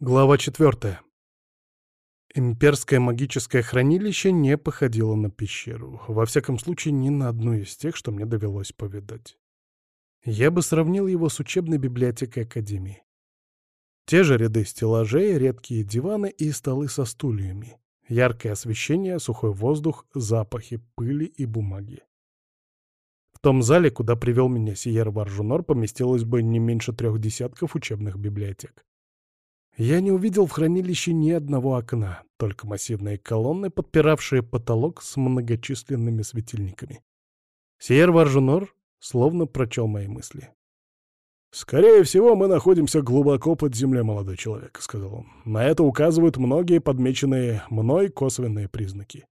Глава четвертая. Имперское магическое хранилище не походило на пещеру. Во всяком случае, ни на одну из тех, что мне довелось повидать. Я бы сравнил его с учебной библиотекой Академии. Те же ряды стеллажей, редкие диваны и столы со стульями. Яркое освещение, сухой воздух, запахи пыли и бумаги. В том зале, куда привел меня Сиер Варжунор, поместилось бы не меньше трех десятков учебных библиотек. Я не увидел в хранилище ни одного окна, только массивные колонны, подпиравшие потолок с многочисленными светильниками. Сиер Варжунор словно прочел мои мысли. «Скорее всего, мы находимся глубоко под землей, молодой человек», — сказал он. «На это указывают многие подмеченные мной косвенные признаки.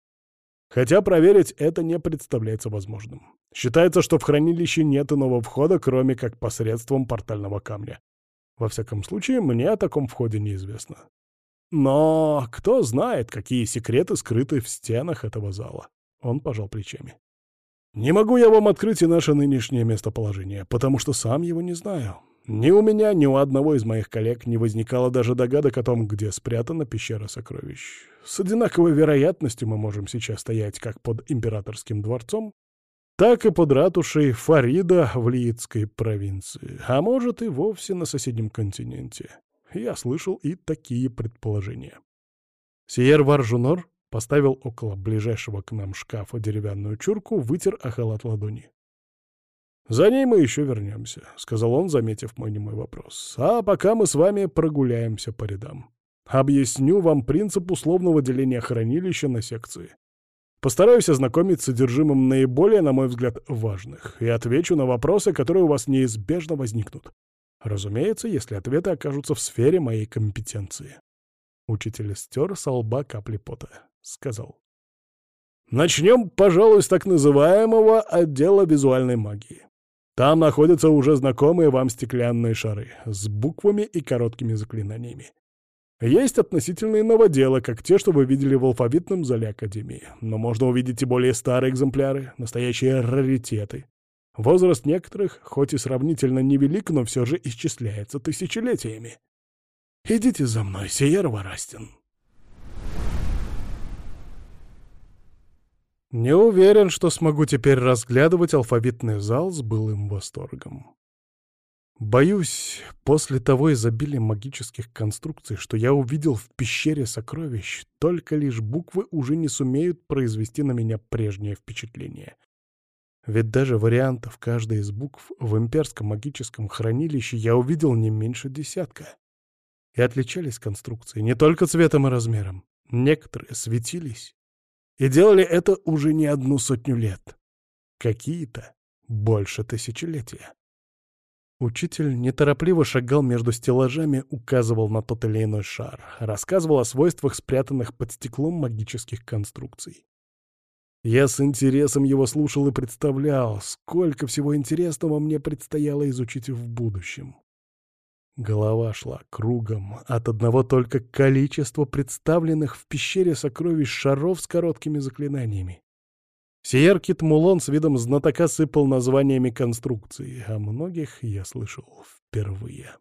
Хотя проверить это не представляется возможным. Считается, что в хранилище нет иного входа, кроме как посредством портального камня. Во всяком случае, мне о таком входе неизвестно. Но кто знает, какие секреты скрыты в стенах этого зала. Он пожал плечами. Не могу я вам открыть и наше нынешнее местоположение, потому что сам его не знаю. Ни у меня, ни у одного из моих коллег не возникало даже догадок о том, где спрятана пещера сокровищ. С одинаковой вероятностью мы можем сейчас стоять как под императорским дворцом, так и под ратушей Фарида в Лиитской провинции, а может и вовсе на соседнем континенте. Я слышал и такие предположения. Сиер Варжунор поставил около ближайшего к нам шкафа деревянную чурку, вытер о ладони. «За ней мы еще вернемся», — сказал он, заметив мой немой вопрос. «А пока мы с вами прогуляемся по рядам. Объясню вам принцип условного деления хранилища на секции. Постараюсь ознакомить с содержимым наиболее, на мой взгляд, важных, и отвечу на вопросы, которые у вас неизбежно возникнут. Разумеется, если ответы окажутся в сфере моей компетенции. Учитель стер со лба капли пота. Сказал. Начнем, пожалуй, с так называемого отдела визуальной магии. Там находятся уже знакомые вам стеклянные шары с буквами и короткими заклинаниями. Есть относительные новоделы, как те, что вы видели в алфавитном зале Академии. Но можно увидеть и более старые экземпляры, настоящие раритеты. Возраст некоторых, хоть и сравнительно невелик, но все же исчисляется тысячелетиями. Идите за мной, Сиер Варастин. Не уверен, что смогу теперь разглядывать алфавитный зал с былым восторгом. Боюсь, после того изобилия магических конструкций, что я увидел в пещере сокровищ, только лишь буквы уже не сумеют произвести на меня прежнее впечатление. Ведь даже вариантов каждой из букв в имперском магическом хранилище я увидел не меньше десятка. И отличались конструкции не только цветом и размером. Некоторые светились. И делали это уже не одну сотню лет. Какие-то больше тысячелетия. Учитель неторопливо шагал между стеллажами, указывал на тот или иной шар, рассказывал о свойствах спрятанных под стеклом магических конструкций. Я с интересом его слушал и представлял, сколько всего интересного мне предстояло изучить в будущем. Голова шла кругом от одного только количества представленных в пещере сокровищ шаров с короткими заклинаниями. Сиер Китмулон с видом знатока сыпал названиями конструкции, а многих я слышал впервые.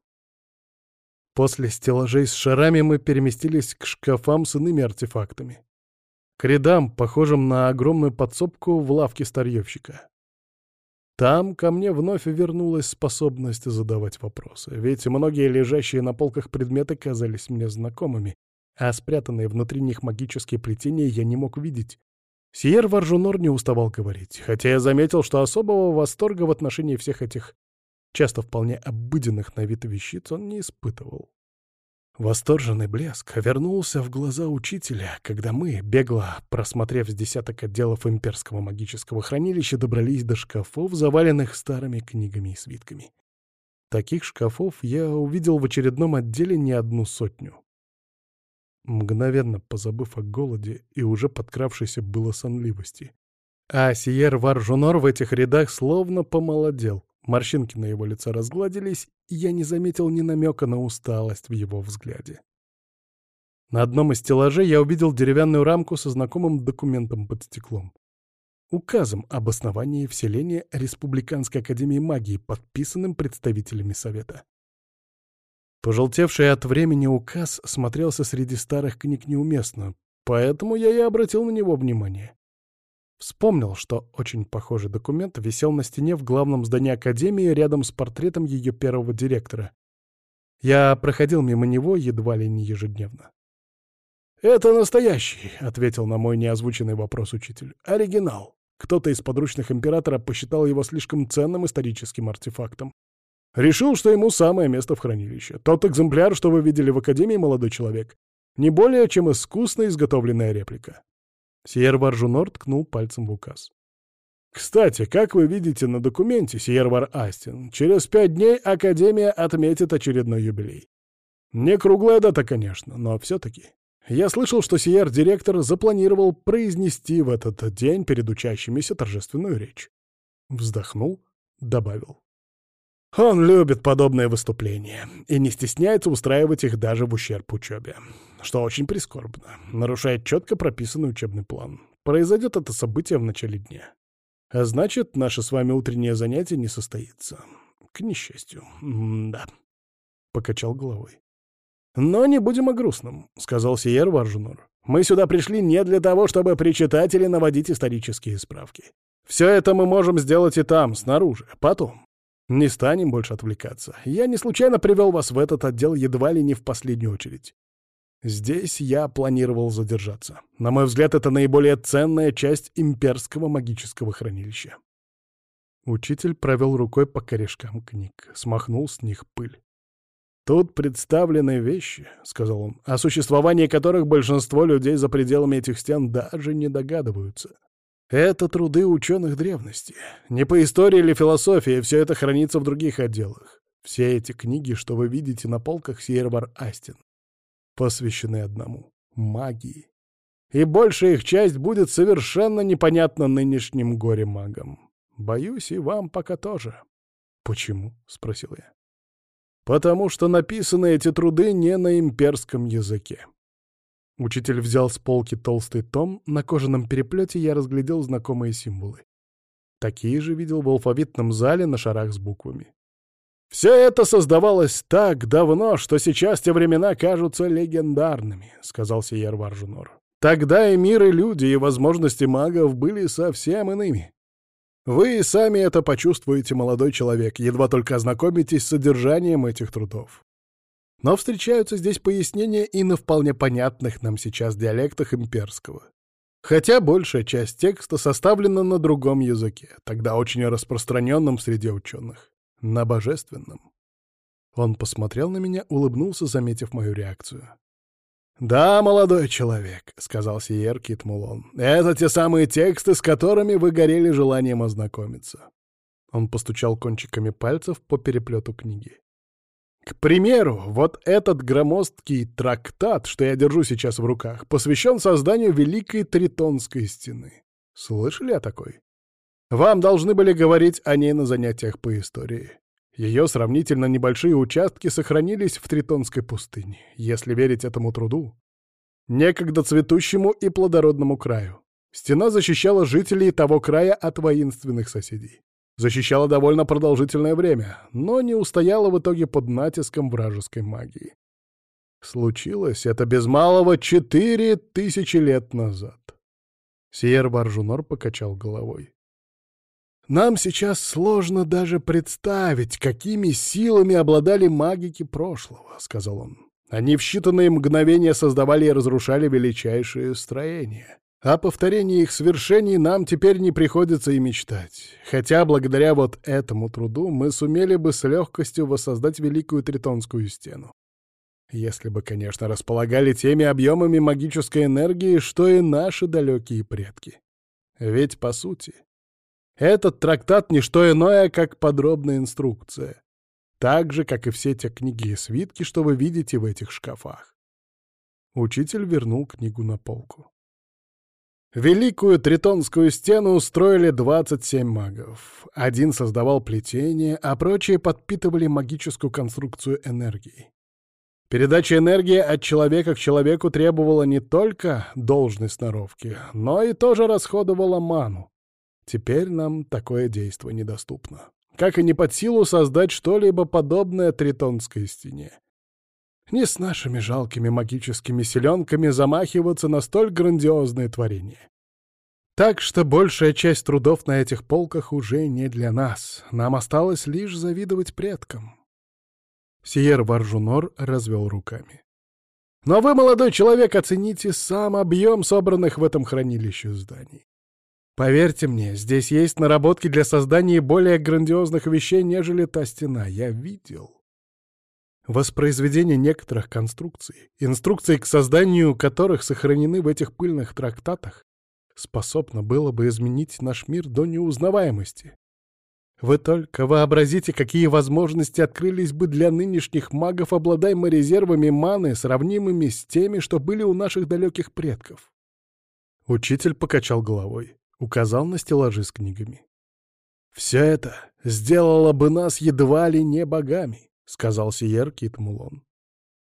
После стеллажей с шарами мы переместились к шкафам с иными артефактами. К рядам, похожим на огромную подсобку в лавке старьевщика. Там ко мне вновь вернулась способность задавать вопросы, ведь многие лежащие на полках предметы казались мне знакомыми, а спрятанные внутри них магические плетения я не мог видеть. Сиер Варжунор не уставал говорить, хотя я заметил, что особого восторга в отношении всех этих часто вполне обыденных на вид вещиц он не испытывал. Восторженный блеск вернулся в глаза учителя, когда мы, бегло просмотрев с десяток отделов имперского магического хранилища, добрались до шкафов, заваленных старыми книгами и свитками. Таких шкафов я увидел в очередном отделе не одну сотню. Мгновенно позабыв о голоде и уже подкравшейся было сонливости. А Сиер Варжунор в этих рядах словно помолодел. Морщинки на его лице разгладились, и я не заметил ни намека на усталость в его взгляде. На одном из стеллажей я увидел деревянную рамку со знакомым документом под стеклом. Указом об основании вселения Республиканской Академии Магии, подписанным представителями Совета. Пожелтевший от времени указ смотрелся среди старых книг неуместно, поэтому я и обратил на него внимание. Вспомнил, что очень похожий документ висел на стене в главном здании Академии рядом с портретом ее первого директора. Я проходил мимо него едва ли не ежедневно. «Это настоящий», — ответил на мой неозвученный вопрос учитель. «Оригинал. Кто-то из подручных императора посчитал его слишком ценным историческим артефактом. Решил, что ему самое место в хранилище. Тот экземпляр, что вы видели в Академии, молодой человек, не более чем искусно изготовленная реплика. Сиер Варжунор ткнул пальцем в указ. «Кстати, как вы видите на документе, Сиервар Астин, через пять дней Академия отметит очередной юбилей. Не круглая дата, конечно, но все-таки. Я слышал, что Сиер-директор запланировал произнести в этот день перед учащимися торжественную речь. Вздохнул, добавил. Он любит подобные выступления и не стесняется устраивать их даже в ущерб учебе что очень прискорбно, нарушает четко прописанный учебный план. Произойдет это событие в начале дня. А значит, наше с вами утреннее занятие не состоится. К несчастью. М да. Покачал головой. «Но не будем о грустном», — сказал Сиер Варжунор. «Мы сюда пришли не для того, чтобы причитать или наводить исторические справки. Все это мы можем сделать и там, снаружи, потом. Не станем больше отвлекаться. Я не случайно привел вас в этот отдел едва ли не в последнюю очередь. Здесь я планировал задержаться. На мой взгляд, это наиболее ценная часть имперского магического хранилища. Учитель провел рукой по корешкам книг, смахнул с них пыль. «Тут представлены вещи», — сказал он, — «о существовании которых большинство людей за пределами этих стен даже не догадываются. Это труды ученых древности. Не по истории или философии, все это хранится в других отделах. Все эти книги, что вы видите на полках Сьервар Астин, посвящены одному — магии. И большая их часть будет совершенно непонятна нынешним горе-магам. Боюсь, и вам пока тоже. «Почему?» — спросил я. «Потому что написаны эти труды не на имперском языке». Учитель взял с полки толстый том, на кожаном переплете я разглядел знакомые символы. Такие же видел в алфавитном зале на шарах с буквами. Все это создавалось так давно, что сейчас те времена кажутся легендарными, — сказал Сиер Варжунор. Тогда и мир, и люди, и возможности магов были совсем иными. Вы сами это почувствуете, молодой человек, едва только ознакомитесь с содержанием этих трудов. Но встречаются здесь пояснения и на вполне понятных нам сейчас диалектах имперского. Хотя большая часть текста составлена на другом языке, тогда очень распространенном среди ученых на божественном. Он посмотрел на меня, улыбнулся, заметив мою реакцию. «Да, молодой человек», — сказал Сиер Китмулон, — «это те самые тексты, с которыми вы горели желанием ознакомиться». Он постучал кончиками пальцев по переплету книги. К примеру, вот этот громоздкий трактат, что я держу сейчас в руках, посвящен созданию Великой Тритонской стены. Слышали о такой? Вам должны были говорить о ней на занятиях по истории. Ее сравнительно небольшие участки сохранились в Тритонской пустыне, если верить этому труду. Некогда цветущему и плодородному краю. Стена защищала жителей того края от воинственных соседей. Защищала довольно продолжительное время, но не устояла в итоге под натиском вражеской магии. Случилось это без малого четыре тысячи лет назад. Сиер Варжунор покачал головой. Нам сейчас сложно даже представить, какими силами обладали магики прошлого, — сказал он. Они в считанные мгновения создавали и разрушали величайшие строения. О повторении их свершений нам теперь не приходится и мечтать. Хотя благодаря вот этому труду мы сумели бы с легкостью воссоздать Великую Тритонскую стену. Если бы, конечно, располагали теми объемами магической энергии, что и наши далекие предки. Ведь, по сути, этот трактат — не что иное, как подробная инструкция. Так же, как и все те книги и свитки, что вы видите в этих шкафах. Учитель вернул книгу на полку. Великую Тритонскую стену устроили 27 магов. Один создавал плетение, а прочие подпитывали магическую конструкцию энергии. Передача энергии от человека к человеку требовала не только должной сноровки, но и тоже расходовала ману. Теперь нам такое действо недоступно. Как и не под силу создать что-либо подобное Тритонской стене. Не с нашими жалкими магическими селенками замахиваться на столь грандиозные творения. Так что большая часть трудов на этих полках уже не для нас. Нам осталось лишь завидовать предкам. Сиер Варжунор развел руками. Но вы, молодой человек, оцените сам объем собранных в этом хранилище зданий. Поверьте мне, здесь есть наработки для создания более грандиозных вещей, нежели та стена. Я видел. Воспроизведение некоторых конструкций, инструкции к созданию которых сохранены в этих пыльных трактатах, способно было бы изменить наш мир до неузнаваемости. Вы только вообразите, какие возможности открылись бы для нынешних магов, обладаемых резервами маны, сравнимыми с теми, что были у наших далеких предков. Учитель покачал головой, указал на стеллажи с книгами. «Все это сделало бы нас едва ли не богами», — сказал Сиер Китмулон.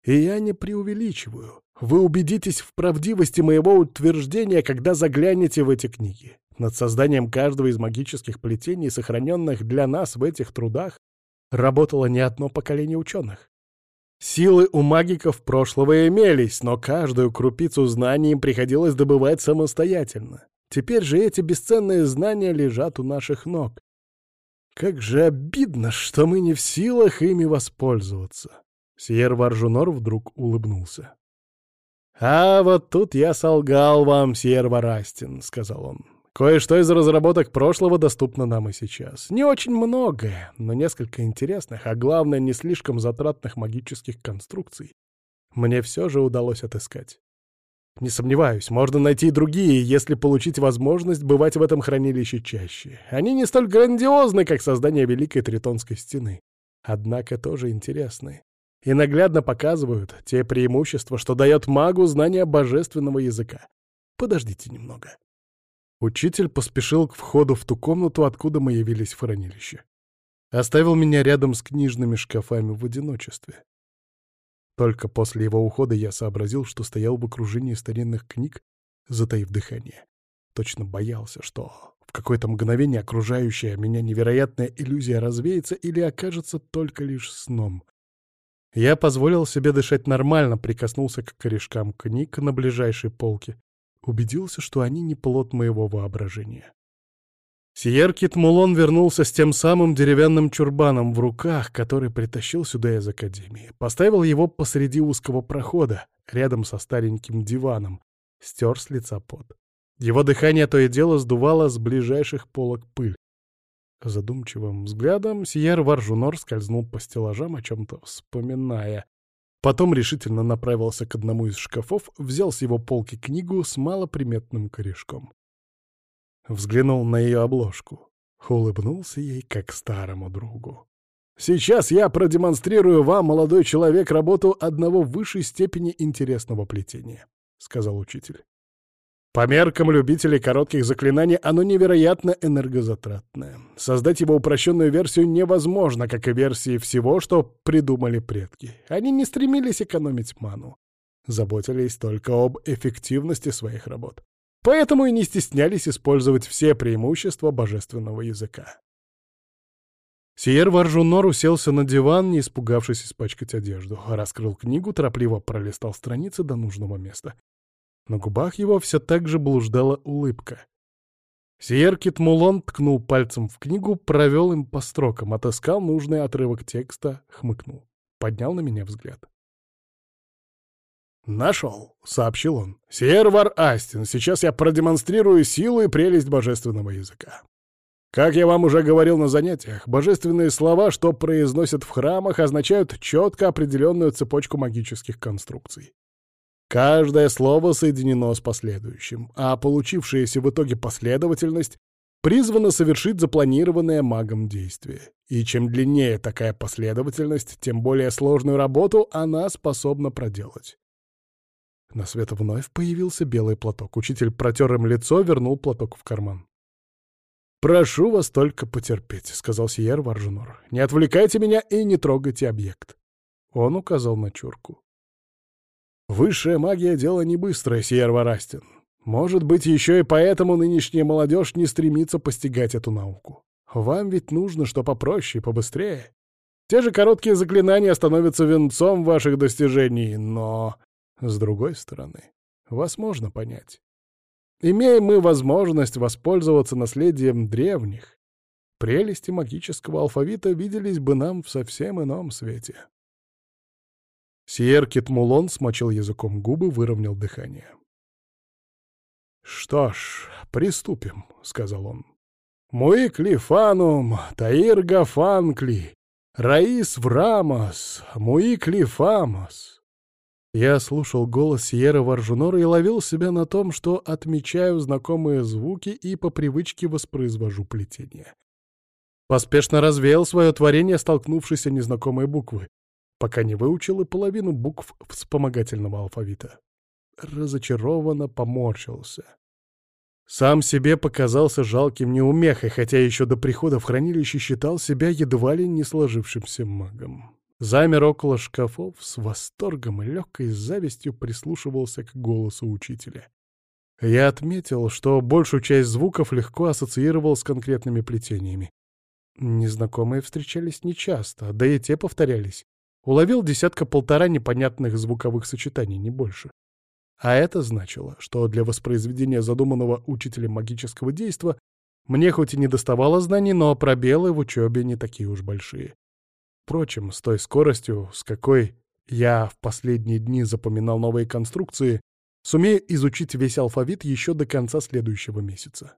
«И я не преувеличиваю. Вы убедитесь в правдивости моего утверждения, когда заглянете в эти книги. Над созданием каждого из магических плетений, сохраненных для нас в этих трудах, работало не одно поколение ученых. Силы у магиков прошлого имелись, но каждую крупицу знаний им приходилось добывать самостоятельно. Теперь же эти бесценные знания лежат у наших ног. Как же обидно, что мы не в силах ими воспользоваться. Сьер Варжунор вдруг улыбнулся. «А вот тут я солгал вам, Сьер Варастин», — сказал он. «Кое-что из разработок прошлого доступно нам и сейчас. Не очень многое, но несколько интересных, а главное, не слишком затратных магических конструкций мне все же удалось отыскать. Не сомневаюсь, можно найти и другие, если получить возможность бывать в этом хранилище чаще. Они не столь грандиозны, как создание Великой Тритонской стены. Однако тоже интересны и наглядно показывают те преимущества, что дает магу знание божественного языка. Подождите немного. Учитель поспешил к входу в ту комнату, откуда мы явились в хранилище. Оставил меня рядом с книжными шкафами в одиночестве. Только после его ухода я сообразил, что стоял в окружении старинных книг, затаив дыхание. Точно боялся, что в какое-то мгновение окружающая меня невероятная иллюзия развеется или окажется только лишь сном. Я позволил себе дышать нормально, прикоснулся к корешкам книг на ближайшей полке. Убедился, что они не плод моего воображения. Сиер Китмулон вернулся с тем самым деревянным чурбаном в руках, который притащил сюда из Академии. Поставил его посреди узкого прохода, рядом со стареньким диваном, стер с лица пот. Его дыхание то и дело сдувало с ближайших полок пыль. Задумчивым взглядом Сиер Варжунор скользнул по стеллажам, о чем-то вспоминая. Потом решительно направился к одному из шкафов, взял с его полки книгу с малоприметным корешком. Взглянул на ее обложку. Улыбнулся ей, как старому другу. «Сейчас я продемонстрирую вам, молодой человек, работу одного в высшей степени интересного плетения», — сказал учитель. По меркам любителей коротких заклинаний оно невероятно энергозатратное. Создать его упрощенную версию невозможно, как и версии всего, что придумали предки. Они не стремились экономить ману. Заботились только об эффективности своих работ. Поэтому и не стеснялись использовать все преимущества божественного языка. Сиер Варжунор уселся на диван, не испугавшись испачкать одежду. Раскрыл книгу, торопливо пролистал страницы до нужного места. На губах его все так же блуждала улыбка. Сиер Китмулон ткнул пальцем в книгу, провел им по строкам, отыскал нужный отрывок текста, хмыкнул. Поднял на меня взгляд. «Нашел», — сообщил он. «Сиер Астин, сейчас я продемонстрирую силу и прелесть божественного языка. Как я вам уже говорил на занятиях, божественные слова, что произносят в храмах, означают четко определенную цепочку магических конструкций. Каждое слово соединено с последующим, а получившаяся в итоге последовательность призвана совершить запланированное магом действие. И чем длиннее такая последовательность, тем более сложную работу она способна проделать. На свет вновь появился белый платок. Учитель протер им лицо, вернул платок в карман. «Прошу вас только потерпеть», — сказал Сиер Варжунор. «Не отвлекайте меня и не трогайте объект». Он указал на чурку. Высшая магия — дело не быстрое, Сиер Варастин. Может быть, еще и поэтому нынешняя молодежь не стремится постигать эту науку. Вам ведь нужно что попроще и побыстрее. Те же короткие заклинания становятся венцом ваших достижений, но, с другой стороны, вас можно понять. Имеем мы возможность воспользоваться наследием древних, прелести магического алфавита виделись бы нам в совсем ином свете. Сиер Китмулон смочил языком губы, выровнял дыхание. «Что ж, приступим», — сказал он. «Муикли фанум, таир гафанкли, раис врамос, муикли фамос». Я слушал голос Сьерра Варжунора и ловил себя на том, что отмечаю знакомые звуки и по привычке воспроизвожу плетение. Поспешно развеял свое творение, столкнувшись о незнакомые буквы, пока не выучил и половину букв вспомогательного алфавита. Разочарованно поморщился. Сам себе показался жалким неумехой, хотя еще до прихода в хранилище считал себя едва ли не сложившимся магом замер около шкафов, с восторгом и легкой завистью прислушивался к голосу учителя. Я отметил, что большую часть звуков легко ассоциировал с конкретными плетениями. Незнакомые встречались нечасто, да и те повторялись. Уловил десятка-полтора непонятных звуковых сочетаний, не больше. А это значило, что для воспроизведения задуманного учителем магического действа мне хоть и не доставало знаний, но пробелы в учебе не такие уж большие. Впрочем, с той скоростью, с какой я в последние дни запоминал новые конструкции, сумею изучить весь алфавит еще до конца следующего месяца.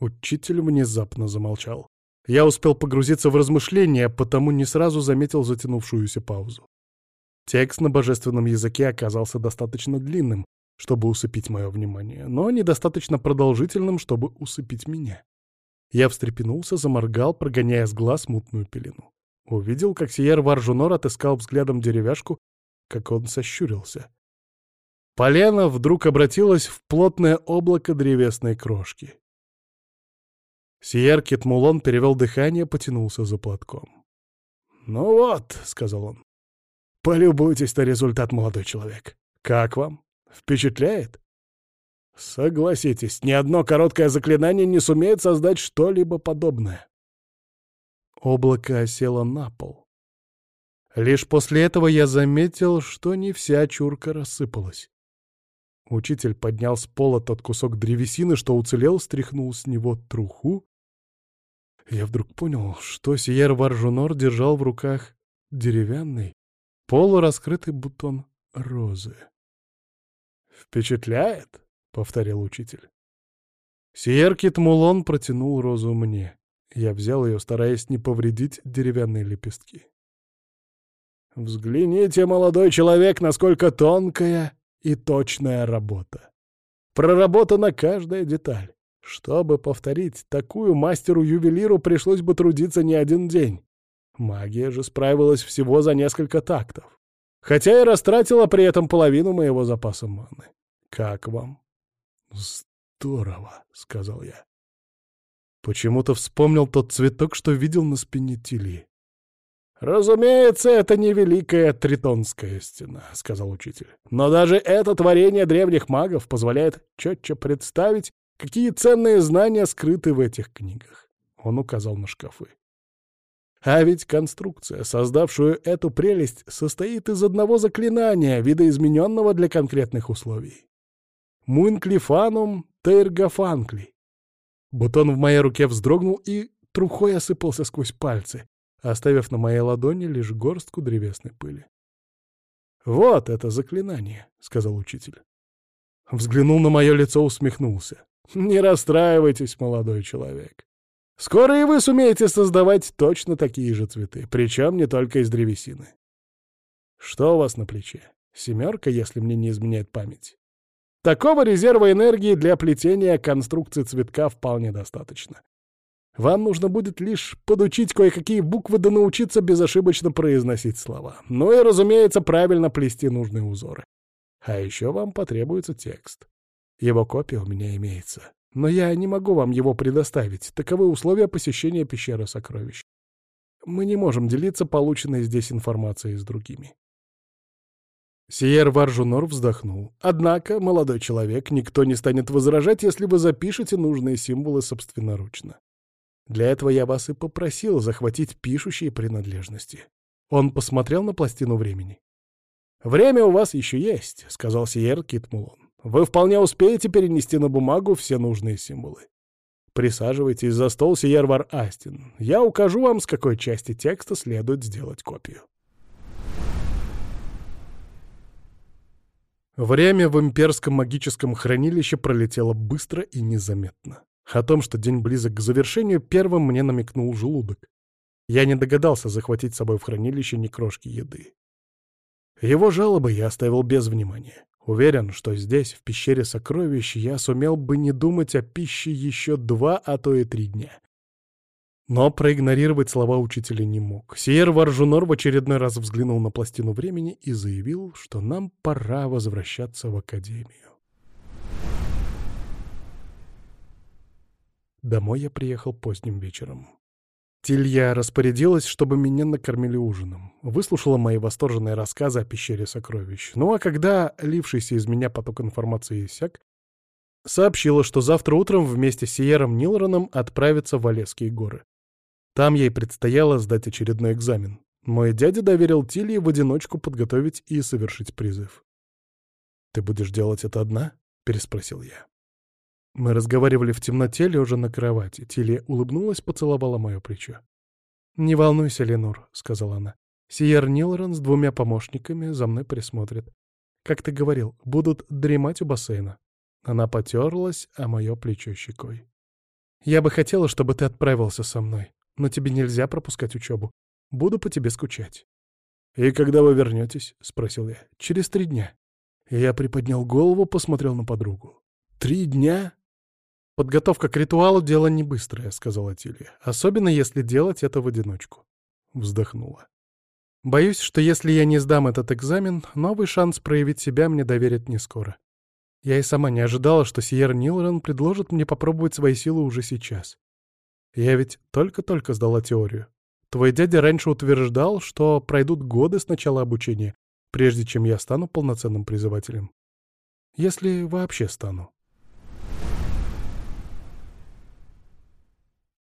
Учитель внезапно замолчал. Я успел погрузиться в размышления, потому не сразу заметил затянувшуюся паузу. Текст на божественном языке оказался достаточно длинным, чтобы усыпить мое внимание, но недостаточно продолжительным, чтобы усыпить меня. Я встрепенулся, заморгал, прогоняя с глаз мутную пелену. Увидел, как Сиер Варжунор отыскал взглядом деревяшку, как он сощурился. Полена вдруг обратилась в плотное облако древесной крошки. Сиер Китмулон перевел дыхание, потянулся за платком. «Ну вот», — сказал он, — «полюбуйтесь на результат, молодой человек. Как вам? Впечатляет?» Согласитесь, ни одно короткое заклинание не сумеет создать что-либо подобное. Облако осело на пол. Лишь после этого я заметил, что не вся чурка рассыпалась. Учитель поднял с пола тот кусок древесины, что уцелел, стряхнул с него труху. Я вдруг понял, что Сиер Варжунор держал в руках деревянный, полураскрытый бутон розы. «Впечатляет?» — повторил учитель. Сиер Китмулон протянул розу мне. Я взял ее, стараясь не повредить деревянные лепестки. «Взгляните, молодой человек, насколько тонкая и точная работа. Проработана каждая деталь. Чтобы повторить такую мастеру-ювелиру, пришлось бы трудиться не один день. Магия же справилась всего за несколько тактов. Хотя и растратила при этом половину моего запаса маны. Как вам?» «Здорово», — сказал я. Почему-то вспомнил тот цветок, что видел на спине Тилии. «Разумеется, это не великая Тритонская стена», — сказал учитель. «Но даже это творение древних магов позволяет четче представить, какие ценные знания скрыты в этих книгах». Он указал на шкафы. А ведь конструкция, создавшую эту прелесть, состоит из одного заклинания, видоизмененного для конкретных условий. Муинклифанум тейргафанкли. Бутон в моей руке вздрогнул и трухой осыпался сквозь пальцы, оставив на моей ладони лишь горстку древесной пыли. «Вот это заклинание», — сказал учитель. Взглянул на мое лицо, усмехнулся. «Не расстраивайтесь, молодой человек. Скоро и вы сумеете создавать точно такие же цветы, причем не только из древесины. Что у вас на плече? Семерка, если мне не изменяет память. Такого резерва энергии для плетения конструкции цветка вполне достаточно. Вам нужно будет лишь подучить кое-какие буквы да научиться безошибочно произносить слова. Ну и, разумеется, правильно плести нужные узоры. А еще вам потребуется текст. Его копия у меня имеется. Но я не могу вам его предоставить. Таковы условия посещения пещеры сокровищ. Мы не можем делиться полученной здесь информацией с другими. Сиер Варжунор вздохнул. «Однако, молодой человек, никто не станет возражать, если вы запишете нужные символы собственноручно. Для этого я вас и попросил захватить пишущие принадлежности. Он посмотрел на пластину времени. «Время у вас еще есть», — сказал Сиер Китмулон. «Вы вполне успеете перенести на бумагу все нужные символы. Присаживайтесь за стол, Сиер Вар Астин. Я укажу вам, с какой части текста следует сделать копию». Время в имперском магическом хранилище пролетело быстро и незаметно. О том, что день близок к завершению, первым мне намекнул желудок. Я не догадался захватить с собой в хранилище ни крошки еды. Его жалобы я оставил без внимания. Уверен, что здесь, в пещере сокровищ, я сумел бы не думать о пище еще два, а то и три дня. Но проигнорировать слова учителя не мог. Сиер Варжунор в очередной раз взглянул на пластину времени и заявил, что нам пора возвращаться в академию. Домой я приехал поздним вечером. Тилья распорядилась, чтобы меня накормили ужином. Выслушала мои восторженные рассказы о пещере сокровищ. Ну а когда лившийся из меня поток информации иссяк, сообщила, что завтра утром вместе с Сиером Нилроном отправится в Олесские горы. Там ей предстояло сдать очередной экзамен. Мой дядя доверил Тилье в одиночку подготовить и совершить призыв. «Ты будешь делать это одна?» — переспросил я. Мы разговаривали в темноте, лежа на кровати. Тилья улыбнулась, поцеловала мое плечо. «Не волнуйся, Ленур», — сказала она. «Сиер Нилрон с двумя помощниками за мной присмотрит. Как ты говорил, будут дремать у бассейна». Она потерлась, а мое плечо щекой. «Я бы хотела, чтобы ты отправился со мной но тебе нельзя пропускать учебу. Буду по тебе скучать». «И когда вы вернетесь?» — спросил я. «Через три дня». Я приподнял голову, посмотрел на подругу. «Три дня?» «Подготовка к ритуалу — дело не быстрое», — сказала Тилья. «Особенно, если делать это в одиночку». Вздохнула. «Боюсь, что если я не сдам этот экзамен, новый шанс проявить себя мне доверят не скоро. Я и сама не ожидала, что Сиер Нилрон предложит мне попробовать свои силы уже сейчас. Я ведь только-только сдала теорию. Твой дядя раньше утверждал, что пройдут годы с начала обучения, прежде чем я стану полноценным призывателем. Если вообще стану.